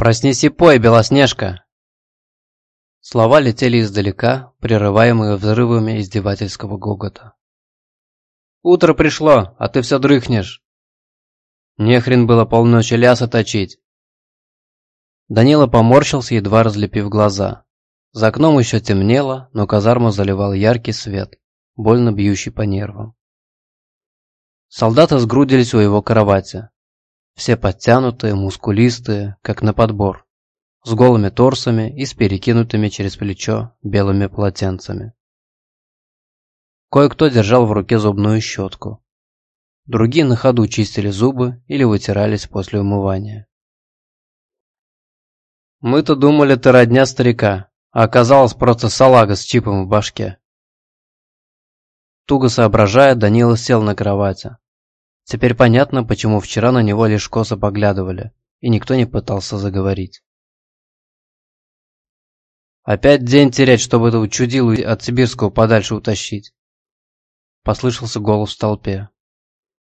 Проснись и пой, Белоснежка!» Слова летели издалека, прерываемые взрывами издевательского гогота. «Утро пришло, а ты все дрыхнешь!» Нехрен было полночи ляса точить. Данила поморщился, едва разлепив глаза. За окном еще темнело, но казарму заливал яркий свет, больно бьющий по нервам. Солдаты сгрудились у его кровати. Все подтянутые, мускулистые, как на подбор, с голыми торсами и с перекинутыми через плечо белыми полотенцами. Кое-кто держал в руке зубную щетку. Другие на ходу чистили зубы или вытирались после умывания. «Мы-то думали, ты родня старика, а оказалось просто салага с чипом в башке». Туго соображая, Данила сел на кровати. Теперь понятно, почему вчера на него лишь косо поглядывали, и никто не пытался заговорить. «Опять день терять, чтобы этого чудилу от Сибирского подальше утащить!» Послышался голос в толпе.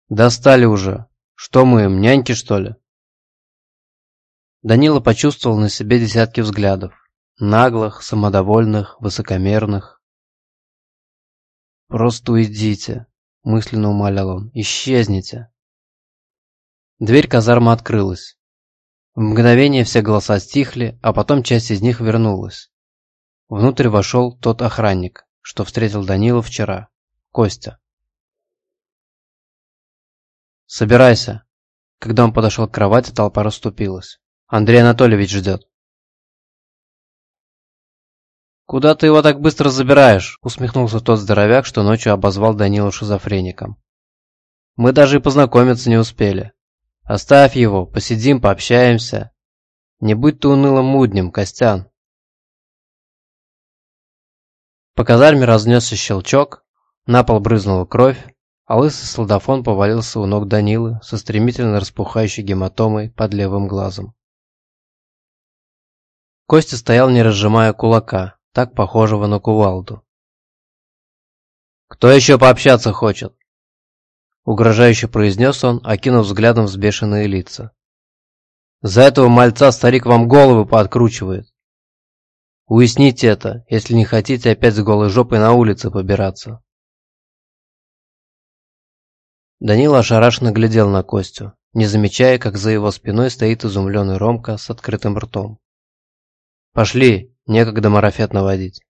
«Достали уже! Что мы им, няньки, что ли?» Данила почувствовал на себе десятки взглядов. Наглых, самодовольных, высокомерных. «Просто уйдите!» – мысленно умолял он. «Исчезните!» Дверь казармы открылась. В мгновение все голоса стихли, а потом часть из них вернулась. Внутрь вошел тот охранник, что встретил Данила вчера. Костя. «Собирайся!» Когда он подошел к кровати, толпа расступилась. Андрей Анатольевич ждет. «Куда ты его так быстро забираешь?» – усмехнулся тот здоровяк, что ночью обозвал Данилу шизофреником. «Мы даже и познакомиться не успели. Оставь его, посидим, пообщаемся. Не будь ты унылым муднем, Костян». По казарме разнесся щелчок, на пол брызнула кровь, а лысый солдафон повалился у ног Данилы со стремительно распухающей гематомой под левым глазом. Костя стоял, не разжимая кулака, так похожего на кувалду. «Кто еще пообщаться хочет?» Угрожающе произнес он, окинув взглядом взбешенные лица. «За этого мальца старик вам головы пооткручивает. Уясните это, если не хотите опять с голой жопой на улице побираться». Данила ошарашенно глядел на Костю, не замечая, как за его спиной стоит изумленный Ромка с открытым ртом. «Пошли, некогда марафет наводить».